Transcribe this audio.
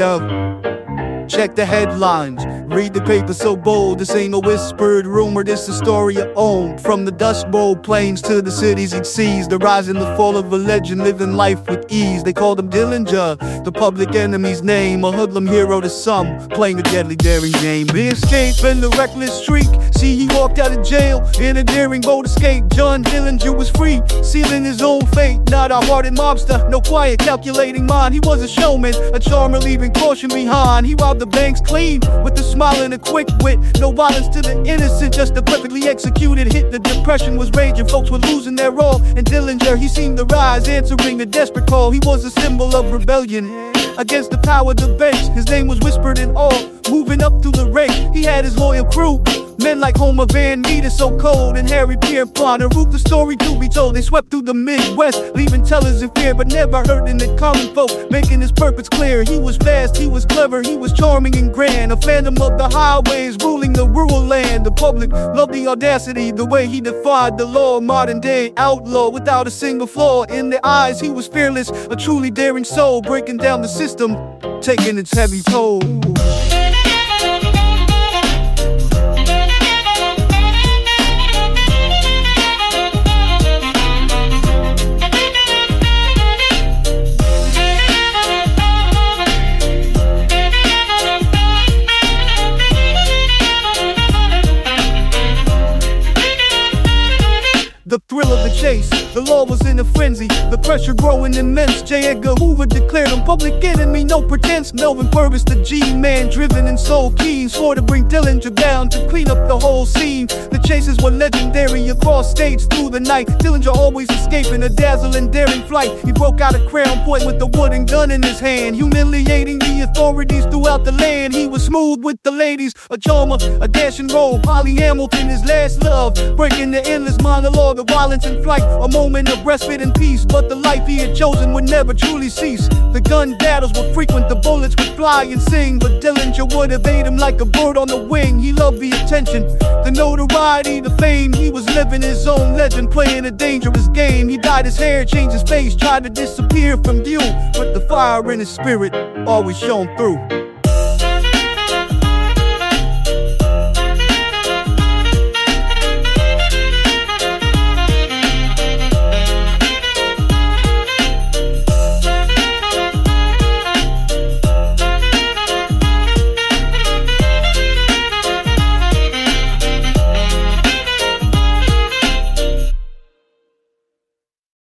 Yo. Check the headlines, read the paper so bold. This ain't a whispered rumor, this a story of own. From the Dust Bowl plains to the cities he sees, the rise and the fall of a legend, living life with ease. They called him Dillinger, the public enemy's name, a hoodlum hero to some, playing a deadly daring game. He escaped in the reckless streak. See, he walked out of jail in a daring bold escape. John Dillinger was free, sealing his own fate. Not a hardened mobster, no quiet, calculating mind. He was a showman, a charmer, leaving caution behind. He robbed the banks clean with a smile and a quick wit. No violence to the innocent, just a perfectly executed hit. The depression was raging, folks were losing their all. And Dillinger, he seemed to rise, answering the desperate call. He was a symbol of rebellion against the power of the bench. His name was whispered in awe, moving up through the ranks. He had his loyal crew. Men like Homer Van Meter, so cold, and Harry Pierpont, and Ruth the story to be told. They swept through the Midwest, leaving tellers in fear, but never hurting the common folk, making his purpose clear. He was fast, he was clever, he was charming and grand, a phantom of the highways, ruling the rural land. The public loved the audacity, the way he defied the law, modern day outlaw without a single flaw. In their eyes, he was fearless, a truly daring soul, breaking down the system, taking its heavy toll. The thrill of the chase, the law was in a frenzy, the pressure growing immense. J. Edgar Hoover declared him public enemy, no pretense. Melvin Purvis, the G man, driven and so keen, swore to bring Dillinger down to clean up the whole scene. The chases were legendary across states through the night. Dillinger always escaping a dazzling, daring flight. He broke out of Crown Point with a wooden gun in his hand, humiliating the authorities throughout the land. He was smooth with the ladies, a charmer, a dashing role. Polly Hamilton, his last love, breaking the endless monologue of violence and flight. A moment of respite and peace, but the life he had chosen would never truly cease. The gun battles were frequent, the bullets would fly and sing, but Dillinger would evade him like a bird on the wing. He loved the attention, the notoriety, the fame. He was living his own legend, playing a dangerous game. He dyed his hair, changed his face, tried to disappear from view, but the fire in his spirit always shone through.